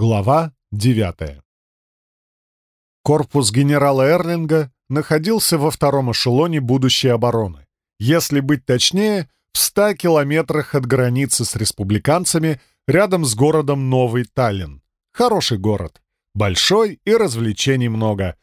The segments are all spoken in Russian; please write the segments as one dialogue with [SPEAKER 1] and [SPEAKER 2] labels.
[SPEAKER 1] Глава 9 Корпус генерала Эрлинга находился во втором эшелоне будущей обороны. Если быть точнее, в 100 километрах от границы с республиканцами, рядом с городом Новый Таллин. Хороший город. Большой и развлечений много.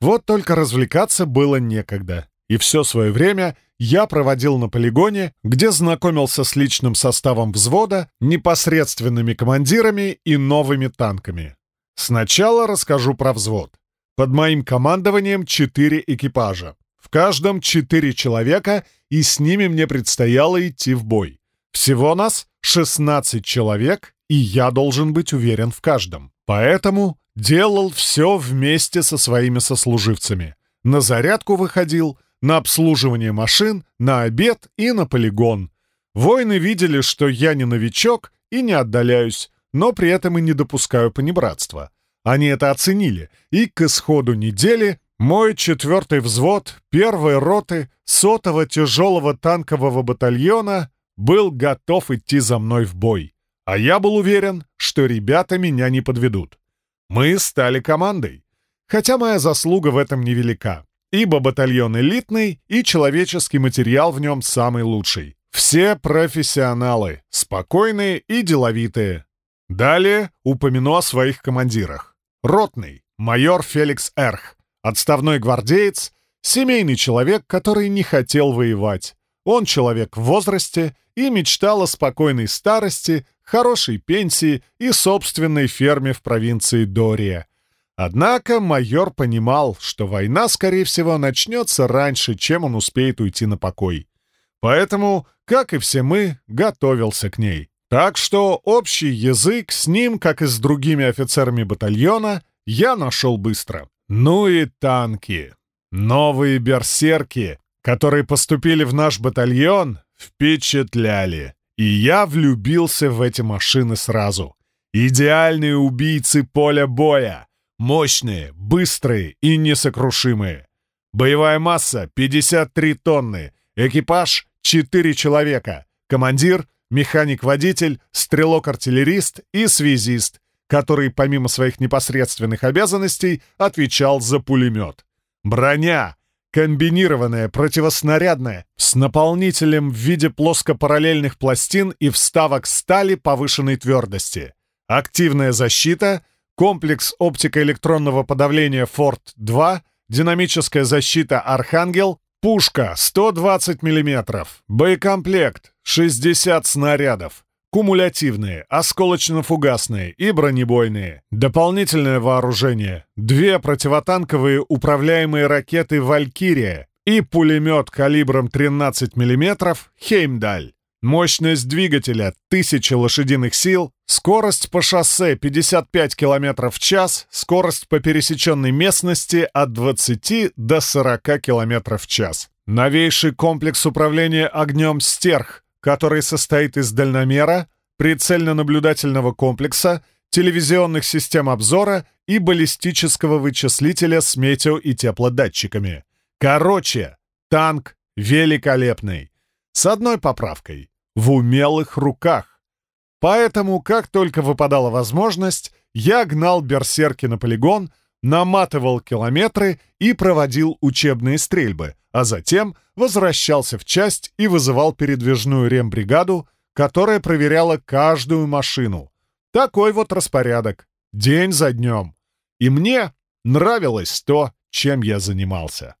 [SPEAKER 1] Вот только развлекаться было некогда. И все свое время я проводил на полигоне, где знакомился с личным составом взвода, непосредственными командирами и новыми танками. Сначала расскажу про взвод. Под моим командованием четыре экипажа. В каждом четыре человека, и с ними мне предстояло идти в бой. Всего нас 16 человек, и я должен быть уверен в каждом. Поэтому делал все вместе со своими сослуживцами. На зарядку выходил — на обслуживание машин, на обед и на полигон. Воины видели, что я не новичок и не отдаляюсь, но при этом и не допускаю понебратства. Они это оценили, и к исходу недели мой четвертый взвод первой роты сотого тяжелого танкового батальона был готов идти за мной в бой. А я был уверен, что ребята меня не подведут. Мы стали командой. Хотя моя заслуга в этом невелика ибо батальон элитный и человеческий материал в нем самый лучший. Все профессионалы, спокойные и деловитые. Далее упомяну о своих командирах. Ротный, майор Феликс Эрх, отставной гвардеец, семейный человек, который не хотел воевать. Он человек в возрасте и мечтал о спокойной старости, хорошей пенсии и собственной ферме в провинции Дория. Однако майор понимал, что война, скорее всего, начнется раньше, чем он успеет уйти на покой. Поэтому, как и все мы, готовился к ней. Так что общий язык с ним, как и с другими офицерами батальона, я нашел быстро. Ну и танки. Новые берсерки, которые поступили в наш батальон, впечатляли. И я влюбился в эти машины сразу. Идеальные убийцы поля боя. Мощные, быстрые и несокрушимые. Боевая масса — 53 тонны. Экипаж — 4 человека. Командир, механик-водитель, стрелок-артиллерист и связист, который, помимо своих непосредственных обязанностей, отвечал за пулемет. Броня — комбинированная, противоснарядная, с наполнителем в виде плоскопараллельных пластин и вставок стали повышенной твердости. Активная защита — комплекс оптико-электронного подавления «Форд-2», динамическая защита «Архангел», пушка 120 мм, боекомплект 60 снарядов, кумулятивные, осколочно-фугасные и бронебойные. Дополнительное вооружение — две противотанковые управляемые ракеты «Валькирия» и пулемет калибром 13 мм «Хеймдаль». Мощность двигателя — 1000 лошадиных сил, скорость по шоссе 55 км в час, скорость по пересеченной местности от 20 до 40 км в час. Новейший комплекс управления огнем «Стерх», который состоит из дальномера, прицельно-наблюдательного комплекса, телевизионных систем обзора и баллистического вычислителя с метео- и теплодатчиками. Короче, танк великолепный. С одной поправкой в умелых руках. Поэтому, как только выпадала возможность, я гнал берсерки на полигон, наматывал километры и проводил учебные стрельбы, а затем возвращался в часть и вызывал передвижную рембригаду, которая проверяла каждую машину. Такой вот распорядок, день за днем. И мне нравилось то, чем я занимался.